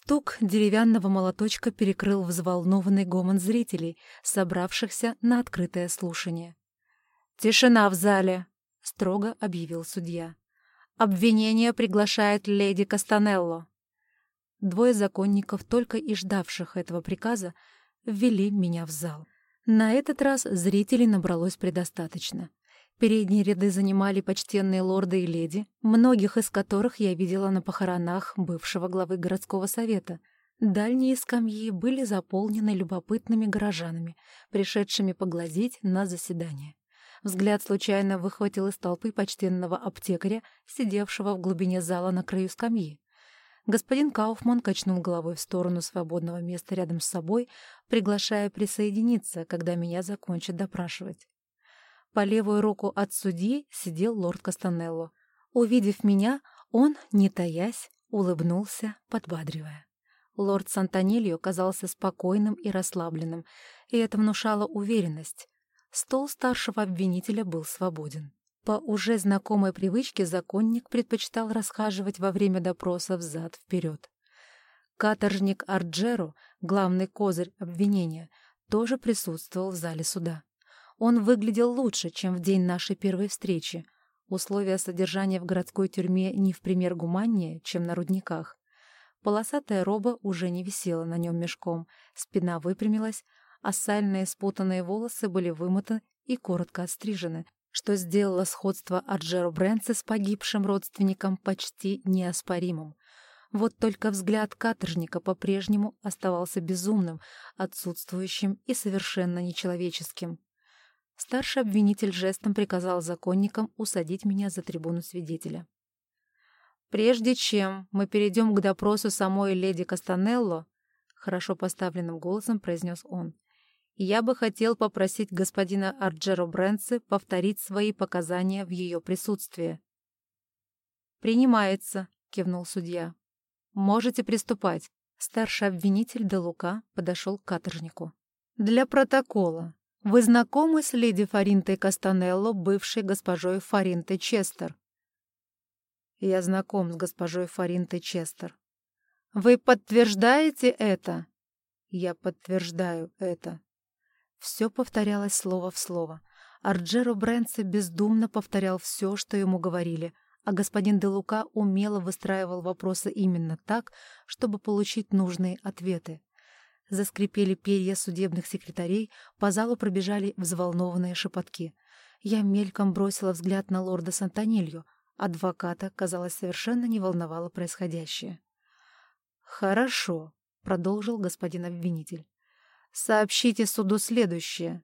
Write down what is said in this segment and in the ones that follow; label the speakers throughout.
Speaker 1: Стук деревянного молоточка перекрыл взволнованный гомон зрителей, собравшихся на открытое слушание. «Тишина в зале!» — строго объявил судья. «Обвинение приглашает леди Кастанелло». Двое законников, только и ждавших этого приказа, ввели меня в зал. На этот раз зрителей набралось предостаточно. Передние ряды занимали почтенные лорды и леди, многих из которых я видела на похоронах бывшего главы городского совета. Дальние скамьи были заполнены любопытными горожанами, пришедшими поглазеть на заседание. Взгляд случайно выхватил из толпы почтенного аптекаря, сидевшего в глубине зала на краю скамьи. Господин Кауфман качнул головой в сторону свободного места рядом с собой, приглашая присоединиться, когда меня закончат допрашивать. По левую руку от судьи сидел лорд Кастанелло. Увидев меня, он, не таясь, улыбнулся, подбадривая. Лорд Сантонильо казался спокойным и расслабленным, и это внушало уверенность. Стол старшего обвинителя был свободен. По уже знакомой привычке законник предпочитал расхаживать во время допроса взад-вперед. Каторжник Арджеро, главный козырь обвинения, тоже присутствовал в зале суда. Он выглядел лучше, чем в день нашей первой встречи. Условия содержания в городской тюрьме не в пример гуманнее, чем на рудниках. Полосатая роба уже не висела на нем мешком, спина выпрямилась, а сальные спутанные волосы были вымыты и коротко отстрижены, что сделало сходство Арджеро Брэнса с погибшим родственником почти неоспоримым. Вот только взгляд каторжника по-прежнему оставался безумным, отсутствующим и совершенно нечеловеческим. Старший обвинитель жестом приказал законникам усадить меня за трибуну свидетеля. «Прежде чем мы перейдем к допросу самой леди Кастанелло», хорошо поставленным голосом произнес он, «я бы хотел попросить господина Арджеро Брэнси повторить свои показания в ее присутствии». «Принимается», — кивнул судья. «Можете приступать». Старший обвинитель Де Лука подошел к каторжнику. «Для протокола. Вы знакомы с леди Фаринтой Кастанелло, бывшей госпожой Фаринтой Честер? Я знаком с госпожой Фаринтой Честер. Вы подтверждаете это? Я подтверждаю это. Все повторялось слово в слово. Арджеро Брэнси бездумно повторял все, что ему говорили, а господин Де Лука умело выстраивал вопросы именно так, чтобы получить нужные ответы. Заскрипели перья судебных секретарей, по залу пробежали взволнованные шепотки. Я мельком бросила взгляд на лорда Сантонилью. Адвоката, казалось, совершенно не волновало происходящее. «Хорошо», — продолжил господин обвинитель. «Сообщите суду следующее.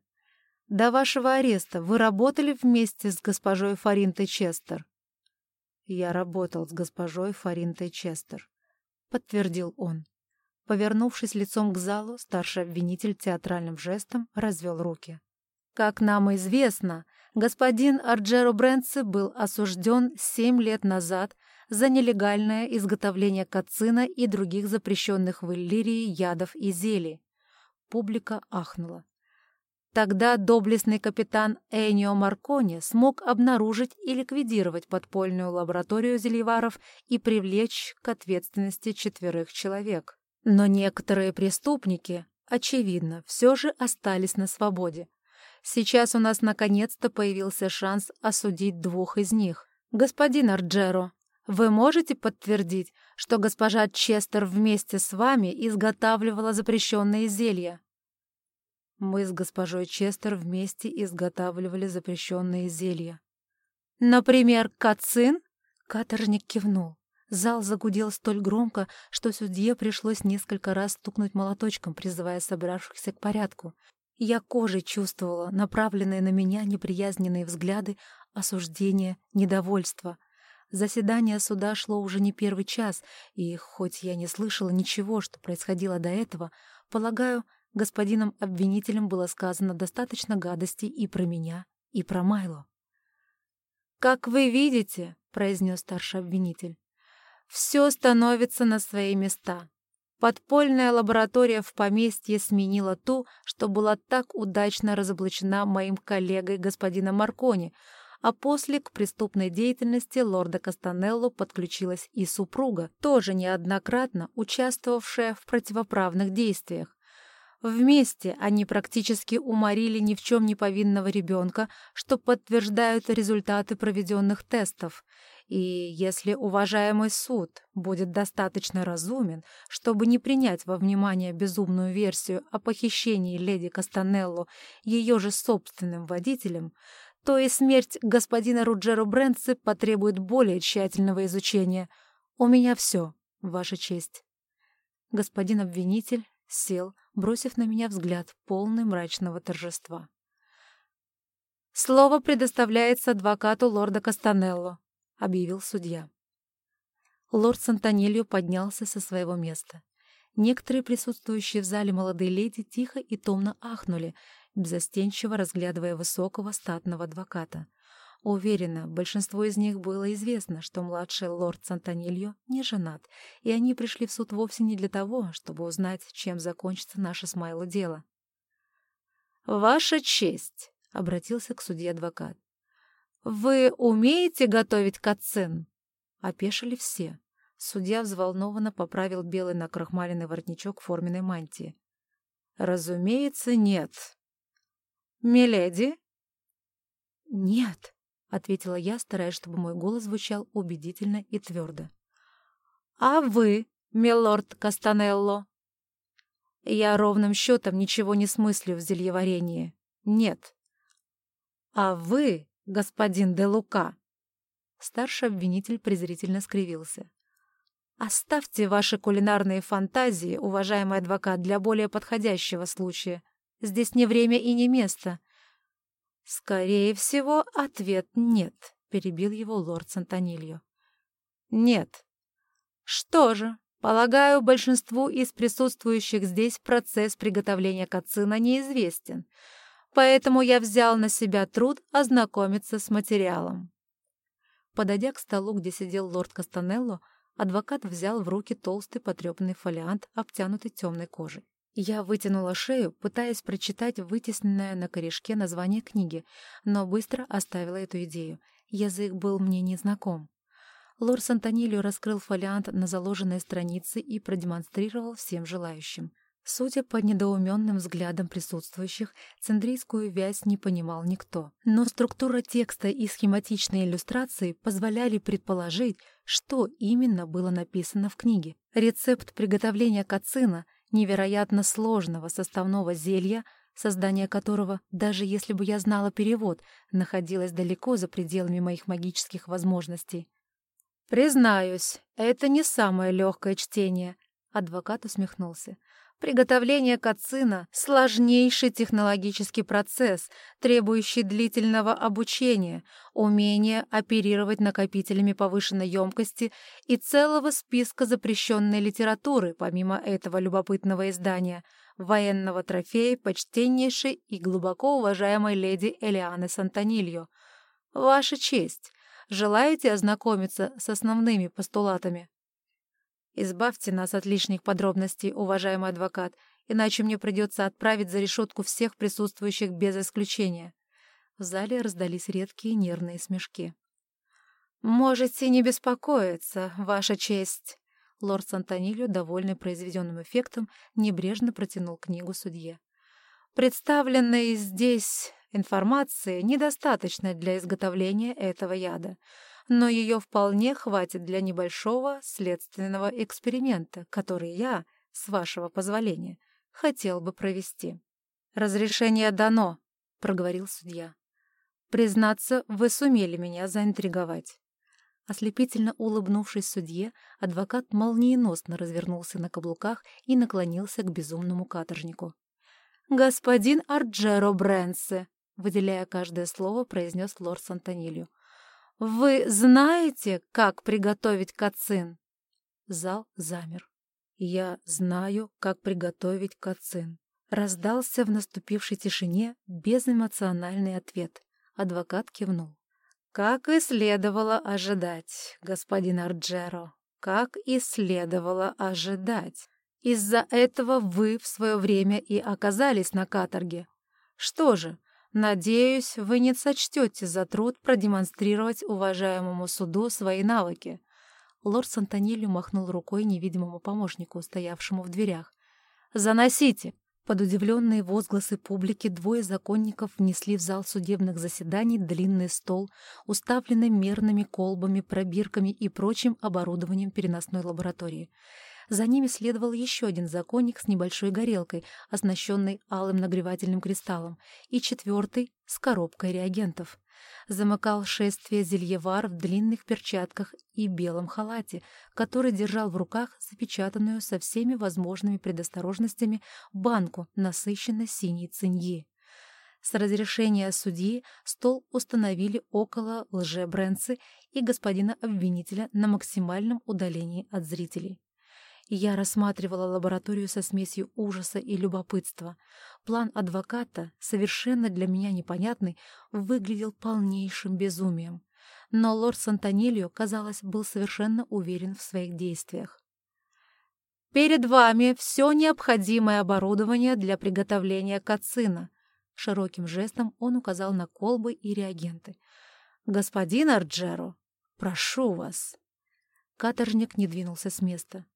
Speaker 1: До вашего ареста вы работали вместе с госпожой Фаринтой Честер?» «Я работал с госпожой Фаринтой Честер», — подтвердил он. Повернувшись лицом к залу, старший обвинитель театральным жестом развел руки. Как нам известно, господин Арджеро Брэнци был осужден семь лет назад за нелегальное изготовление кацина и других запрещенных в Иллирии ядов и зелий. Публика ахнула. Тогда доблестный капитан Энио Маркони смог обнаружить и ликвидировать подпольную лабораторию зельеваров и привлечь к ответственности четверых человек. Но некоторые преступники, очевидно, все же остались на свободе. Сейчас у нас наконец-то появился шанс осудить двух из них. Господин Арджеро, вы можете подтвердить, что госпожа Честер вместе с вами изготавливала запрещенные зелья? Мы с госпожой Честер вместе изготавливали запрещенные зелья. Например, кацин? Каторжник кивнул. Зал загудел столь громко, что судье пришлось несколько раз стукнуть молоточком, призывая собравшихся к порядку. Я кожей чувствовала направленные на меня неприязненные взгляды, осуждения, недовольства. Заседание суда шло уже не первый час, и хоть я не слышала ничего, что происходило до этого, полагаю, господином обвинителем было сказано достаточно гадостей и про меня, и про Майло. «Как вы видите», — произнес старший обвинитель, все становится на свои места. Подпольная лаборатория в поместье сменила ту, что была так удачно разоблачена моим коллегой господином Маркони, а после к преступной деятельности лорда Кастанелло подключилась и супруга, тоже неоднократно участвовавшая в противоправных действиях. Вместе они практически уморили ни в чем не повинного ребенка, что подтверждают результаты проведенных тестов. И если уважаемый суд будет достаточно разумен, чтобы не принять во внимание безумную версию о похищении леди Кастанелло ее же собственным водителем, то и смерть господина Руджеро Брэнси потребует более тщательного изучения. У меня все, Ваша честь. Господин обвинитель сел, бросив на меня взгляд, полный мрачного торжества. «Слово предоставляется адвокату лорда Кастанелло», — объявил судья. Лорд Сантонильо поднялся со своего места. Некоторые присутствующие в зале молодые леди тихо и томно ахнули, безостенчиво разглядывая высокого статного адвоката. Уверена, большинство из них было известно, что младший лорд Сантонильо не женат, и они пришли в суд вовсе не для того, чтобы узнать, чем закончится наше с Майло дело. «Ваша честь!» — обратился к судье адвокат. «Вы умеете готовить кацин?» Опешили все. Судья взволнованно поправил белый накрахмаленный воротничок форменной мантии. «Разумеется, нет». «Миледи?» «Нет», ответила я, стараясь, чтобы мой голос звучал убедительно и твердо. «А вы, милорд Кастанелло?» «Я ровным счетом ничего не смыслю в зельеварении. Нет». «А вы, господин де Лука?» Старший обвинитель презрительно скривился. «Оставьте ваши кулинарные фантазии, уважаемый адвокат, для более подходящего случая. Здесь не время и не место. «Скорее всего, ответ нет», — перебил его лорд Сантонильо. «Нет». «Что же, полагаю, большинству из присутствующих здесь процесс приготовления кацина неизвестен, поэтому я взял на себя труд ознакомиться с материалом». Подойдя к столу, где сидел лорд Кастанелло, адвокат взял в руки толстый потрепанный фолиант, обтянутый темной кожей. Я вытянула шею, пытаясь прочитать вытесненное на корешке название книги, но быстро оставила эту идею. Язык был мне незнаком. Лор Сантонилио раскрыл фолиант на заложенной странице и продемонстрировал всем желающим. Судя по недоуменным взглядам присутствующих, цендрийскую вязь не понимал никто. Но структура текста и схематичные иллюстрации позволяли предположить, что именно было написано в книге. Рецепт приготовления кацина невероятно сложного составного зелья, создание которого, даже если бы я знала перевод, находилось далеко за пределами моих магических возможностей. «Признаюсь, это не самое легкое чтение», — адвокат усмехнулся. Приготовление кацина — сложнейший технологический процесс, требующий длительного обучения, умения оперировать накопителями повышенной емкости и целого списка запрещенной литературы, помимо этого любопытного издания, военного трофея почтеннейшей и глубоко уважаемой леди Элианы Сантонильо. Ваша честь, желаете ознакомиться с основными постулатами? Избавьте нас от лишних подробностей, уважаемый адвокат, иначе мне придется отправить за решетку всех присутствующих без исключения. В зале раздались редкие нервные смешки. «Можете не беспокоиться, Ваша честь!» Лорд Сантонилью, довольный произведенным эффектом, небрежно протянул книгу судье. «Представленной здесь информации недостаточно для изготовления этого яда но ее вполне хватит для небольшого следственного эксперимента, который я, с вашего позволения, хотел бы провести. «Разрешение дано», — проговорил судья. «Признаться, вы сумели меня заинтриговать». Ослепительно улыбнувшись судье, адвокат молниеносно развернулся на каблуках и наклонился к безумному каторжнику. «Господин Арджеро Брэнсе», — выделяя каждое слово, произнес лорд Сантонилью, — «Вы знаете, как приготовить кацин?» Зал замер. «Я знаю, как приготовить кацин». Раздался в наступившей тишине безэмоциональный ответ. Адвокат кивнул. «Как и следовало ожидать, господин Арджеро, как и следовало ожидать. Из-за этого вы в свое время и оказались на каторге. Что же, Надеюсь, вы не сочтете за труд продемонстрировать уважаемому суду свои навыки. Лорд Сантонилью махнул рукой невидимому помощнику, стоявшему в дверях. «Заносите!» Под удивленные возгласы публики двое законников внесли в зал судебных заседаний длинный стол, уставленный мерными колбами, пробирками и прочим оборудованием переносной лаборатории. За ними следовал еще один законник с небольшой горелкой, оснащенной алым нагревательным кристаллом, и четвертый — с коробкой реагентов. Замыкал шествие зельевар в длинных перчатках и белом халате, который держал в руках запечатанную со всеми возможными предосторожностями банку насыщенно синей циньи. С разрешения судьи стол установили около лже-брэнцы и господина обвинителя на максимальном удалении от зрителей. Я рассматривала лабораторию со смесью ужаса и любопытства. План адвоката, совершенно для меня непонятный, выглядел полнейшим безумием. Но лорд Сантонильо, казалось, был совершенно уверен в своих действиях. «Перед вами все необходимое оборудование для приготовления кацина». Широким жестом он указал на колбы и реагенты. «Господин Арджеро, прошу вас». Каторжник не двинулся с места.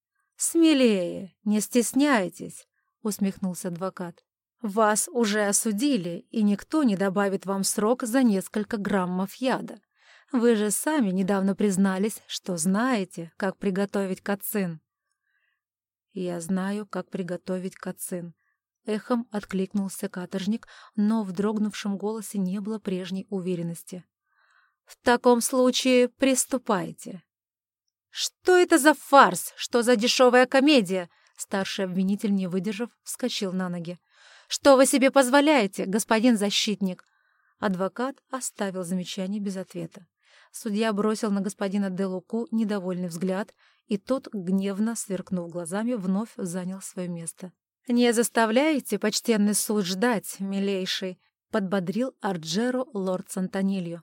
Speaker 1: «Смелее, не стесняйтесь», — усмехнулся адвокат. «Вас уже осудили, и никто не добавит вам срок за несколько граммов яда. Вы же сами недавно признались, что знаете, как приготовить кацин». «Я знаю, как приготовить кацин», — эхом откликнулся каторжник, но в дрогнувшем голосе не было прежней уверенности. «В таком случае приступайте». «Что это за фарс? Что за дешевая комедия?» Старший обвинитель, не выдержав, вскочил на ноги. «Что вы себе позволяете, господин защитник?» Адвокат оставил замечание без ответа. Судья бросил на господина Делуку недовольный взгляд, и тот, гневно сверкнув глазами, вновь занял свое место. «Не заставляете, почтенный суд, ждать, милейший», — подбодрил Арджеро лорд Сантонильо.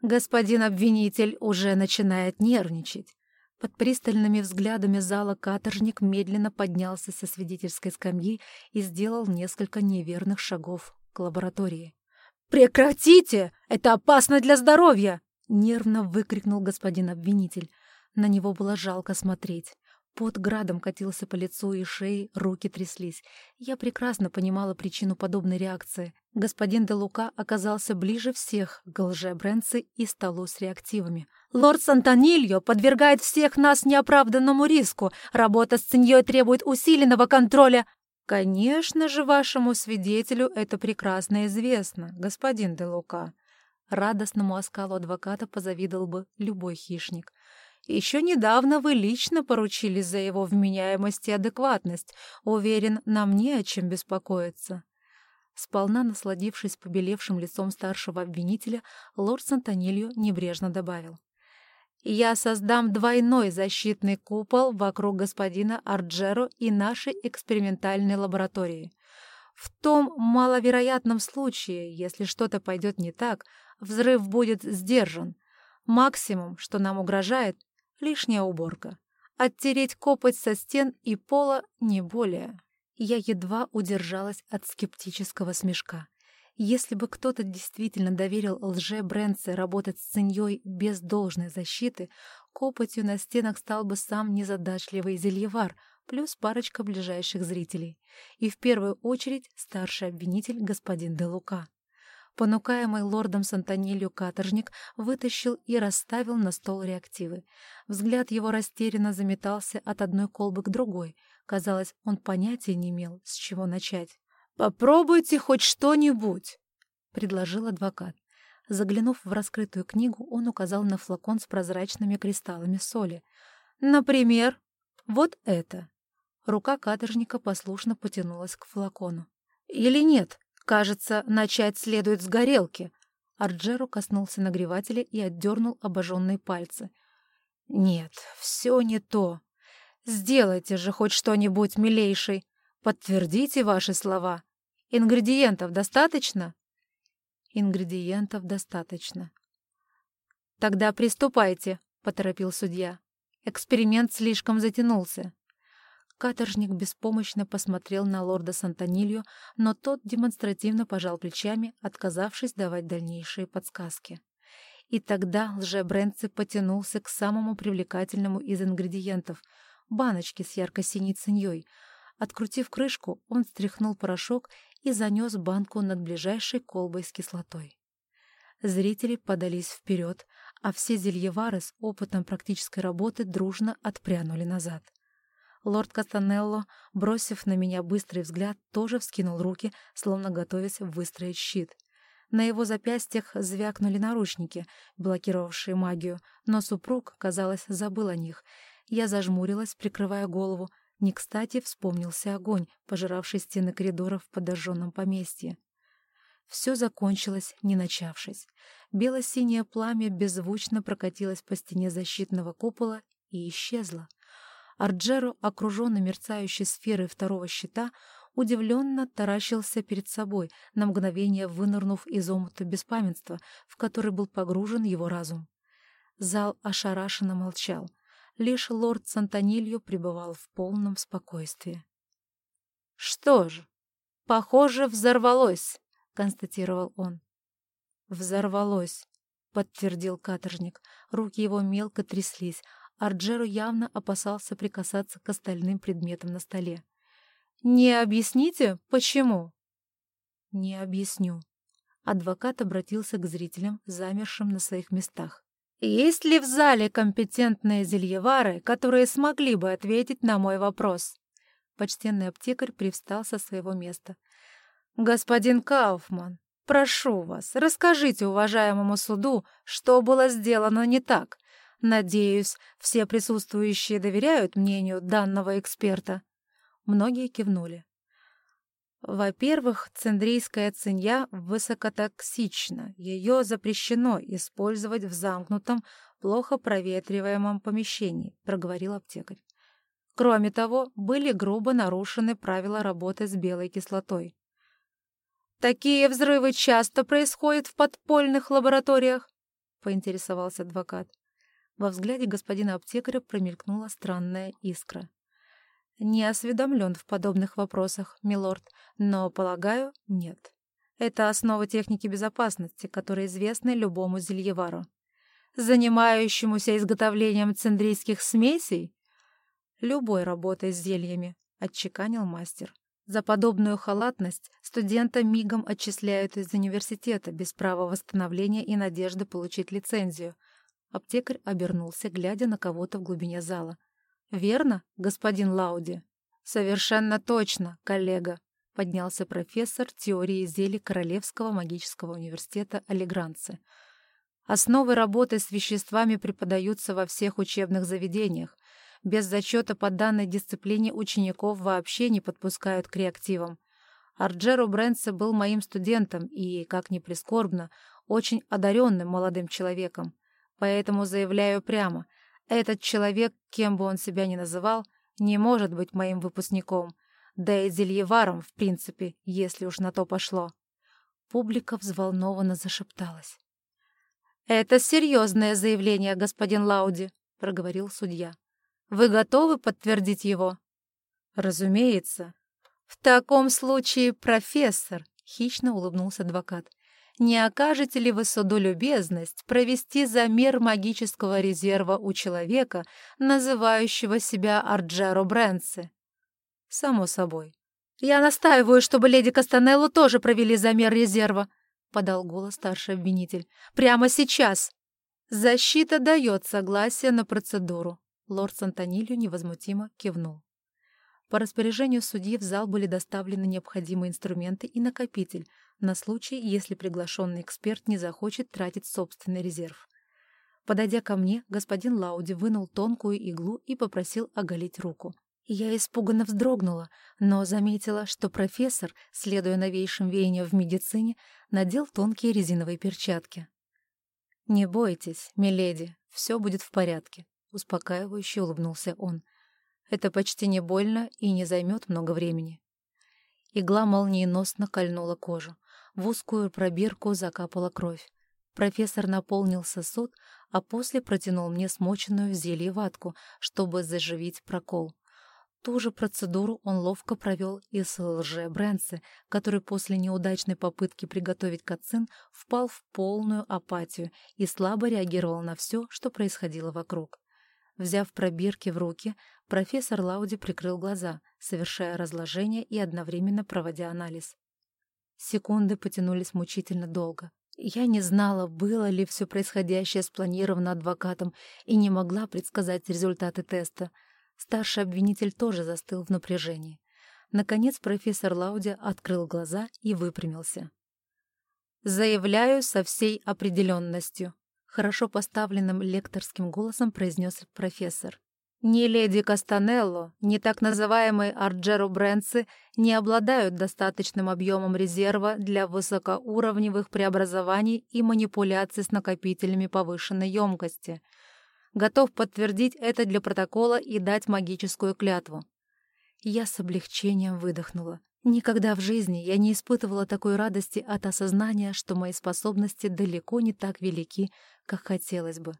Speaker 1: «Господин обвинитель уже начинает нервничать. Под пристальными взглядами зала каторжник медленно поднялся со свидетельской скамьи и сделал несколько неверных шагов к лаборатории. «Прекратите! Это опасно для здоровья!» — нервно выкрикнул господин обвинитель. На него было жалко смотреть. Под градом катился по лицу и шее, руки тряслись. Я прекрасно понимала причину подобной реакции. Господин де Лука оказался ближе всех к лже-брэнце и столу с реактивами. «Лорд Сантонильо подвергает всех нас неоправданному риску. Работа с ценьей требует усиленного контроля». «Конечно же, вашему свидетелю это прекрасно известно, господин де Лука». Радостному оскалу адвоката позавидовал бы любой хищник. Еще недавно вы лично поручились за его вменяемость и адекватность. Уверен, нам не о чем беспокоиться». Сполна насладившись побелевшим лицом старшего обвинителя, лорд Сантонилью небрежно добавил. «Я создам двойной защитный купол вокруг господина Арджеро и нашей экспериментальной лаборатории. В том маловероятном случае, если что-то пойдет не так, взрыв будет сдержан. Максимум, что нам угрожает, Лишняя уборка. Оттереть копоть со стен и пола не более. Я едва удержалась от скептического смешка. Если бы кто-то действительно доверил лже-брендце работать с циньей без должной защиты, копотью на стенах стал бы сам незадачливый зельевар, плюс парочка ближайших зрителей. И в первую очередь старший обвинитель господин Делука. Понукаемый лордом Сантонилью каторжник вытащил и расставил на стол реактивы. Взгляд его растерянно заметался от одной колбы к другой. Казалось, он понятия не имел, с чего начать. «Попробуйте хоть что-нибудь», — предложил адвокат. Заглянув в раскрытую книгу, он указал на флакон с прозрачными кристаллами соли. «Например, вот это». Рука каторжника послушно потянулась к флакону. «Или нет?» Кажется, начать следует с горелки. Арджеро коснулся нагревателя и отдернул обожженные пальцы. Нет, все не то. Сделайте же хоть что-нибудь, милейший. Подтвердите ваши слова. Ингредиентов достаточно? Ингредиентов достаточно. Тогда приступайте, поторопил судья. Эксперимент слишком затянулся. Каторжник беспомощно посмотрел на лорда Сантонилью, но тот демонстративно пожал плечами, отказавшись давать дальнейшие подсказки. И тогда лжебрендцы потянулся к самому привлекательному из ингредиентов — баночке с ярко-синей циньей. Открутив крышку, он стряхнул порошок и занес банку над ближайшей колбой с кислотой. Зрители подались вперед, а все зельевары с опытом практической работы дружно отпрянули назад. Лорд Кастанелло, бросив на меня быстрый взгляд, тоже вскинул руки, словно готовясь выстроить щит. На его запястьях звякнули наручники, блокировавшие магию, но супруг, казалось, забыл о них. Я зажмурилась, прикрывая голову. Не кстати вспомнился огонь, пожиравший стены коридора в подожженном поместье. Все закончилось, не начавшись. Бело-синее пламя беззвучно прокатилось по стене защитного купола и исчезло. Арджеро, окруженный мерцающей сферой второго щита, удивленно таращился перед собой, на мгновение вынырнув из омута беспамятства, в который был погружен его разум. Зал ошарашенно молчал. Лишь лорд Сантонильо пребывал в полном спокойствии. «Что ж, похоже, взорвалось», — констатировал он. «Взорвалось», — подтвердил каторжник. Руки его мелко тряслись, Арджеро явно опасался прикасаться к остальным предметам на столе. «Не объясните, почему?» «Не объясню». Адвокат обратился к зрителям, замершим на своих местах. «Есть ли в зале компетентные зельевары, которые смогли бы ответить на мой вопрос?» Почтенный аптекарь привстал со своего места. «Господин Кауфман, прошу вас, расскажите уважаемому суду, что было сделано не так, Надеюсь, все присутствующие доверяют мнению данного эксперта. Многие кивнули. Во-первых, цендрийская цинья высокотоксична. Ее запрещено использовать в замкнутом, плохо проветриваемом помещении, проговорил аптекарь. Кроме того, были грубо нарушены правила работы с белой кислотой. «Такие взрывы часто происходят в подпольных лабораториях?» — поинтересовался адвокат. Во взгляде господина аптекаря промелькнула странная искра. «Не осведомлен в подобных вопросах, милорд, но, полагаю, нет. Это основа техники безопасности, которая известна любому зельевару. Занимающемуся изготовлением цендрийских смесей? Любой работой с зельями», — отчеканил мастер. За подобную халатность студента мигом отчисляют из университета без права восстановления и надежды получить лицензию — Аптекарь обернулся, глядя на кого-то в глубине зала. «Верно, господин Лауди?» «Совершенно точно, коллега», — поднялся профессор теории зелий Королевского магического университета Алигранцы. «Основы работы с веществами преподаются во всех учебных заведениях. Без зачета по данной дисциплине учеников вообще не подпускают к реактивам. Арджеро Брэнсе был моим студентом и, как ни прискорбно, очень одаренным молодым человеком. Поэтому заявляю прямо, этот человек, кем бы он себя ни называл, не может быть моим выпускником, да и зельеваром, в принципе, если уж на то пошло. Публика взволнованно зашепталась. «Это серьезное заявление, господин Лауди», — проговорил судья. «Вы готовы подтвердить его?» «Разумеется». «В таком случае, профессор», — хищно улыбнулся адвокат, не окажете ли вы суду любезность провести замер магического резерва у человека, называющего себя Арджеро Брэнси? Само собой. Я настаиваю, чтобы леди Кастанеллу тоже провели замер резерва, подал голос старший обвинитель. Прямо сейчас. Защита дает согласие на процедуру. Лорд Сантонилью невозмутимо кивнул. По распоряжению судьи в зал были доставлены необходимые инструменты и накопитель, на случай, если приглашенный эксперт не захочет тратить собственный резерв. Подойдя ко мне, господин Лауди вынул тонкую иглу и попросил оголить руку. Я испуганно вздрогнула, но заметила, что профессор, следуя новейшим веяниям в медицине, надел тонкие резиновые перчатки. «Не бойтесь, миледи, все будет в порядке», — успокаивающе улыбнулся он. «Это почти не больно и не займет много времени». Игла молниеносно кольнула кожу. В узкую пробирку закапала кровь. Профессор наполнил сосуд, а после протянул мне смоченную в зелье ватку, чтобы заживить прокол. Ту же процедуру он ловко провел и с лже-Брэнсе, который после неудачной попытки приготовить кацин впал в полную апатию и слабо реагировал на все, что происходило вокруг. Взяв пробирки в руки, профессор Лауди прикрыл глаза, совершая разложение и одновременно проводя анализ. Секунды потянулись мучительно долго. Я не знала, было ли все происходящее спланировано адвокатом и не могла предсказать результаты теста. Старший обвинитель тоже застыл в напряжении. Наконец профессор Лауди открыл глаза и выпрямился. «Заявляю со всей определенностью», — хорошо поставленным лекторским голосом произнес профессор. Ни леди Кастанелло, ни так называемые Арджеро Брэнсы не обладают достаточным объемом резерва для высокоуровневых преобразований и манипуляций с накопителями повышенной емкости. Готов подтвердить это для протокола и дать магическую клятву. Я с облегчением выдохнула. Никогда в жизни я не испытывала такой радости от осознания, что мои способности далеко не так велики, как хотелось бы.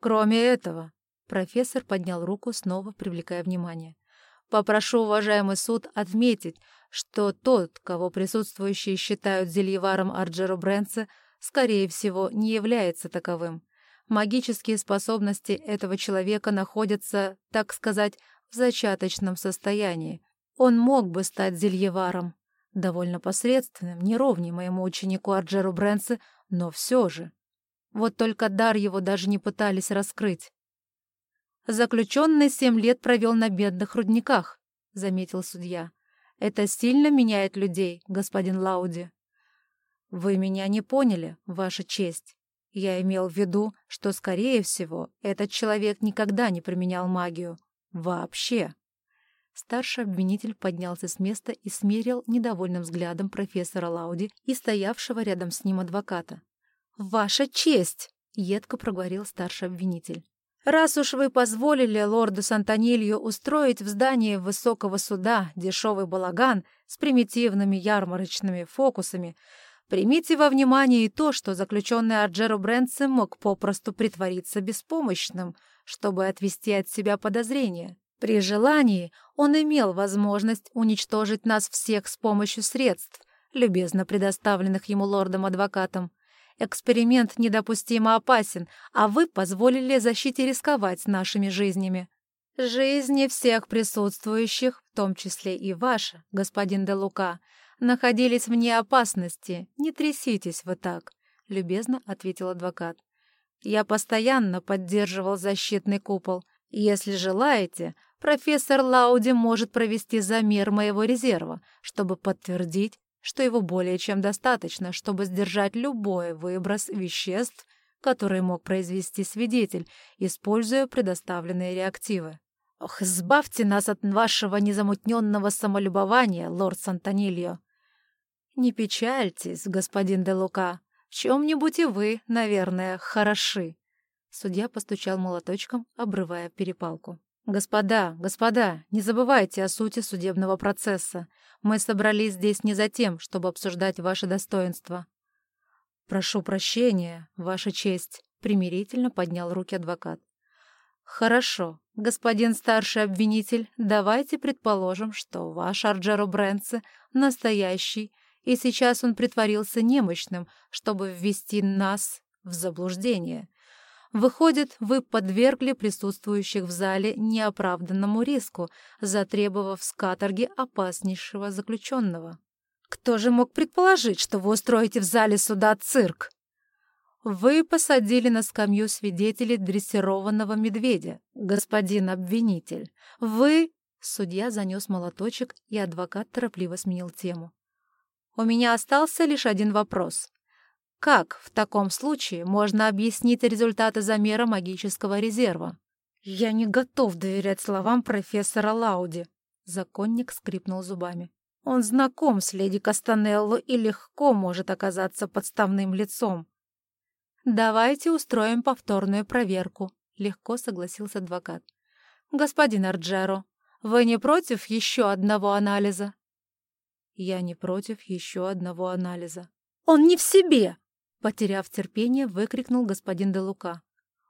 Speaker 1: Кроме этого, Профессор поднял руку, снова привлекая внимание. «Попрошу, уважаемый суд, отметить, что тот, кого присутствующие считают зельеваром Арджеро Брэнса, скорее всего, не является таковым. Магические способности этого человека находятся, так сказать, в зачаточном состоянии. Он мог бы стать зельеваром. Довольно посредственным, не ровней моему ученику Арджеру Брэнсе, но все же. Вот только дар его даже не пытались раскрыть. Заключенный семь лет провел на бедных рудниках, — заметил судья. Это сильно меняет людей, господин Лауди. Вы меня не поняли, Ваша честь. Я имел в виду, что, скорее всего, этот человек никогда не применял магию. Вообще. Старший обвинитель поднялся с места и смерил недовольным взглядом профессора Лауди и стоявшего рядом с ним адвоката. «Ваша честь!» — едко проговорил старший обвинитель. Раз уж вы позволили лорду Сантонилью устроить в здании высокого суда дешевый балаган с примитивными ярмарочными фокусами, примите во внимание и то, что заключенный Арджеро Брэнси мог попросту притвориться беспомощным, чтобы отвести от себя подозрения. При желании он имел возможность уничтожить нас всех с помощью средств, любезно предоставленных ему лордом-адвокатом. Эксперимент недопустимо опасен, а вы позволили защите рисковать нашими жизнями. Жизни всех присутствующих, в том числе и ваша, господин де Лука, находились вне опасности. Не тряситесь вы так, — любезно ответил адвокат. Я постоянно поддерживал защитный купол. Если желаете, профессор Лауди может провести замер моего резерва, чтобы подтвердить, что его более чем достаточно, чтобы сдержать любой выброс веществ, который мог произвести свидетель, используя предоставленные реактивы. «Ох, избавьте нас от вашего незамутненного самолюбования, лорд Сантонильо!» «Не печальтесь, господин де Лука, в чем-нибудь и вы, наверное, хороши!» Судья постучал молоточком, обрывая перепалку. «Господа, господа, не забывайте о сути судебного процесса. Мы собрались здесь не за тем, чтобы обсуждать ваше достоинство». «Прошу прощения, ваша честь», — примирительно поднял руки адвокат. «Хорошо, господин старший обвинитель, давайте предположим, что ваш Арджеро Брэнце настоящий, и сейчас он притворился немощным, чтобы ввести нас в заблуждение. Выходит, вы подвергли присутствующих в зале неоправданному риску, затребовав с каторги опаснейшего заключенного. Кто же мог предположить, что вы устроите в зале суда цирк? Вы посадили на скамью свидетелей дрессированного медведя, господин обвинитель. Вы... Судья занес молоточек, и адвокат торопливо сменил тему. «У меня остался лишь один вопрос. Как в таком случае можно объяснить результаты замера магического резерва? Я не готов доверять словам профессора Лауди. Законник скрипнул зубами. Он знаком с леди Кастанелло и легко может оказаться подставным лицом. «Давайте устроим повторную проверку», — легко согласился адвокат. «Господин Арджеро, вы не против еще одного анализа?» «Я не против еще одного анализа». «Он не в себе!» Потеряв терпение, выкрикнул господин де Лука.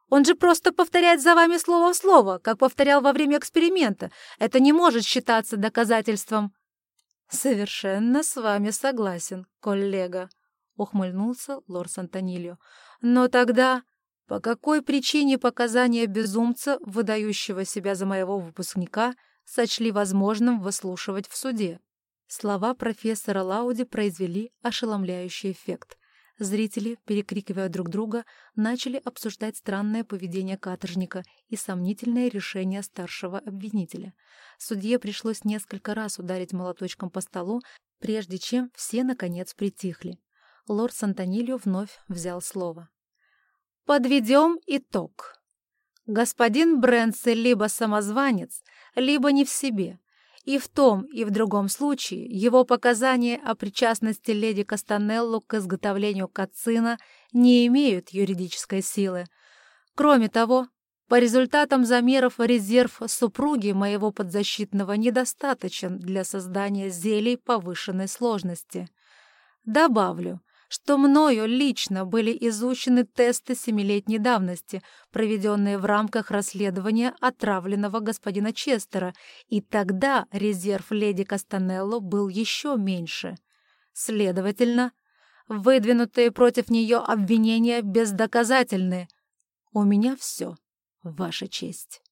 Speaker 1: Он же просто повторяет за вами слово в слово, как повторял во время эксперимента. Это не может считаться доказательством». «Совершенно с вами согласен, коллега», — ухмыльнулся лорд Сантонильо. «Но тогда по какой причине показания безумца, выдающего себя за моего выпускника, сочли возможным выслушивать в суде?» Слова профессора Лауди произвели ошеломляющий эффект. Зрители, перекрикивая друг друга, начали обсуждать странное поведение каторжника и сомнительное решение старшего обвинителя. Судье пришлось несколько раз ударить молоточком по столу, прежде чем все, наконец, притихли. Лорд Сантонильо вновь взял слово. «Подведем итог. Господин Брэнси либо самозванец, либо не в себе. И в том, и в другом случае его показания о причастности леди Кастанеллу к изготовлению кацина не имеют юридической силы. Кроме того, по результатам замеров резерв супруги моего подзащитного недостаточен для создания зелий повышенной сложности. Добавлю, что мною лично были изучены тесты семилетней давности, проведенные в рамках расследования отравленного господина Честера, и тогда резерв леди Кастанелло был еще меньше. Следовательно, выдвинутые против нее обвинения бездоказательны. У меня все, Ваша честь.